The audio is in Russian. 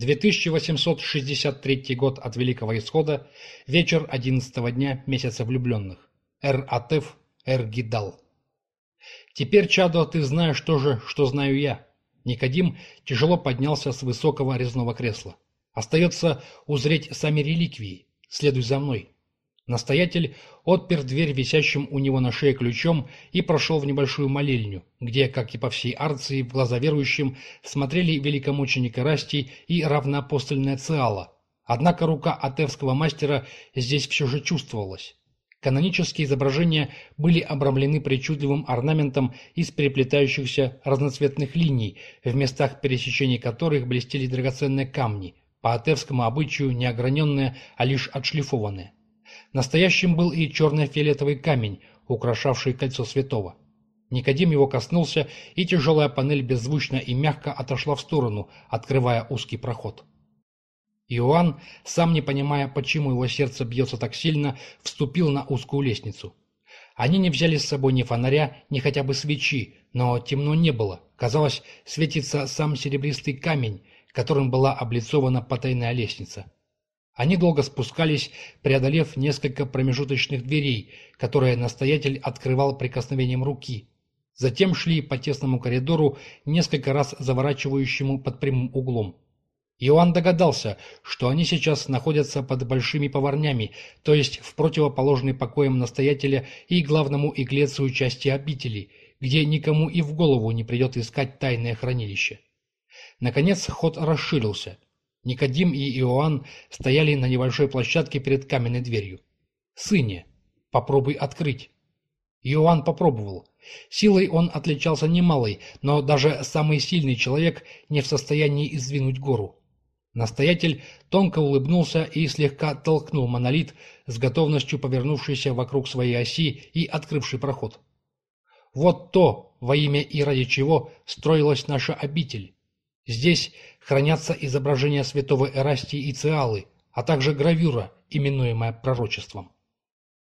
2863 год от Великого Исхода, вечер 11 дня месяца влюбленных. Эр-Атеф, Эр-Гидал. Теперь, Чадо, ты знаешь то же, что знаю я. Никодим тяжело поднялся с высокого резного кресла. Остается узреть сами реликвии. Следуй за мной. Настоятель отпер дверь висящим у него на шее ключом и прошел в небольшую молельню, где, как и по всей Арции, в глаза верующим смотрели великомученик Растий и равноапостольная Циала. Однако рука атевского мастера здесь все же чувствовалась. Канонические изображения были обрамлены причудливым орнаментом из переплетающихся разноцветных линий, в местах пересечения которых блестели драгоценные камни, по атевскому обычаю не ограненные, а лишь отшлифованные. Настоящим был и черно-фиолетовый камень, украшавший кольцо святого. Никодим его коснулся, и тяжелая панель беззвучно и мягко отошла в сторону, открывая узкий проход. Иоанн, сам не понимая, почему его сердце бьется так сильно, вступил на узкую лестницу. Они не взяли с собой ни фонаря, ни хотя бы свечи, но темно не было. Казалось, светится сам серебристый камень, которым была облицована потайная лестница. Они долго спускались, преодолев несколько промежуточных дверей, которые настоятель открывал прикосновением руки. Затем шли по тесному коридору, несколько раз заворачивающему под прямым углом. Иоанн догадался, что они сейчас находятся под большими поварнями, то есть в противоположной покоям настоятеля и главному иглецию части обители, где никому и в голову не придет искать тайное хранилище. Наконец ход расширился – Никодим и Иоанн стояли на небольшой площадке перед каменной дверью. «Сыне, попробуй открыть». Иоанн попробовал. Силой он отличался немалой, но даже самый сильный человек не в состоянии издвинуть гору. Настоятель тонко улыбнулся и слегка толкнул монолит, с готовностью повернувшийся вокруг своей оси и открывший проход. Вот то, во имя и ради чего строилась наша обитель. Здесь хранятся изображения святого Эрастии и Циалы, а также гравюра, именуемая пророчеством.